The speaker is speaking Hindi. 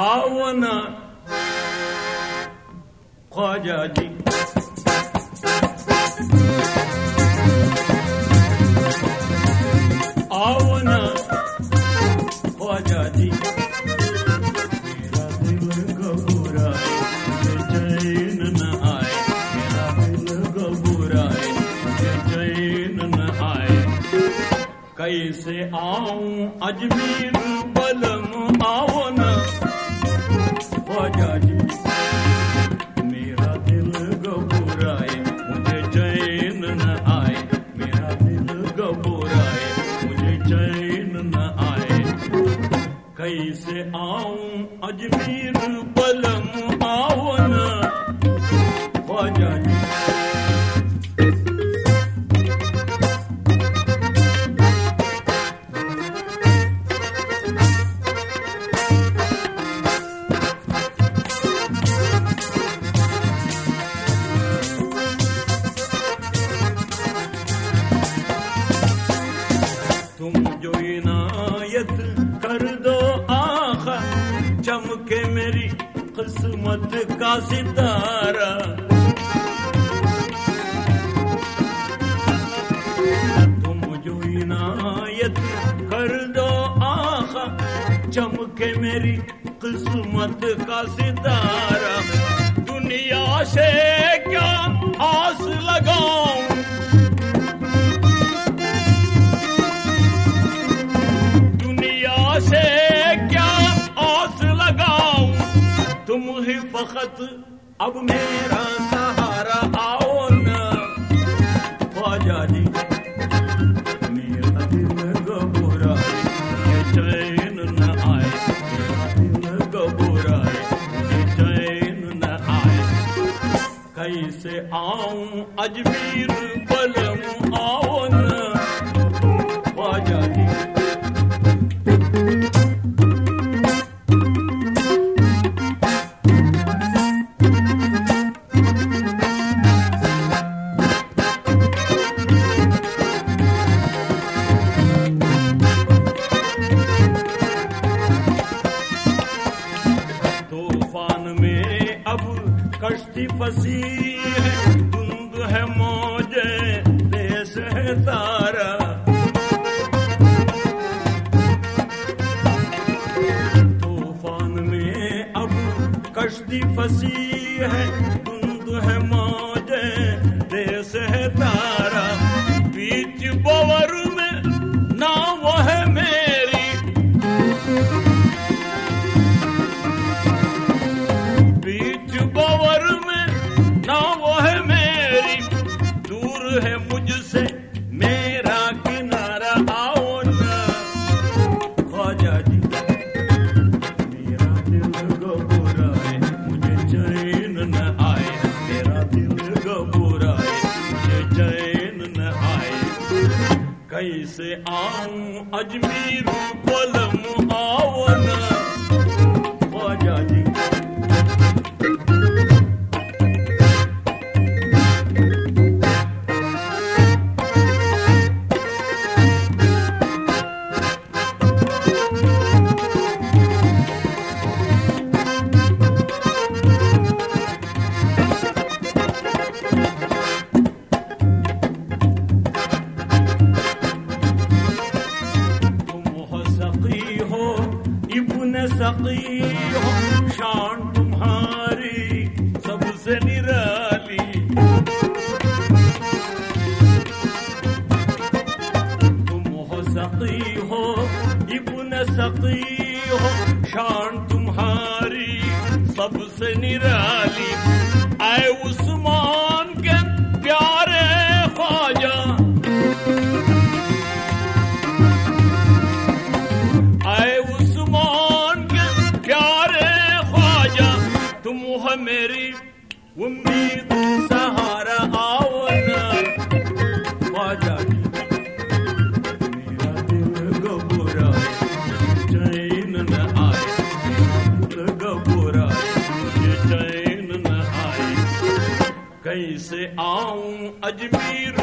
आओ ना ख्वाजा जी। आओ ना ख्वाजा जी। कैसे आऊँ अजमेर बलम आओ ना कैसे आऊँ अजमेर बलम चमके मेरी किस्मत का सितारा। तुम जो इनायत कर दो आखा, चमके मेरी किस्मत का सितारा। दुनिया से अब मेरा सहारा आओ ना। ख्वाजा जी, मेरा दिल घबराए, ये चैन न आए। मेरा दिल घबराए न आए। कैसे आऊँ अजमेर बलम आओ ना। तूफ़ान में अब कश्ती फसी है। धुंध है मौजे, देश है तारा। तूफ़ान में अब कश्ती फसी है। धुंध है मौजे, देश है तारा। कैसे आऊँ अजमेर पलम आओ इब्न सकी हो शान तुम्हारी सबसे निराली तुम हो सकी हो इब्न सकी हो शान तुम्हारी सबसे निराली आए उस्मान मेरी उम्मीद, सहारा आओ ना। ख्वाजा। मेरा दिल गबोरा चैन न आए। दिल गबोरा चैन न आए। कैसे आऊँ अजमेर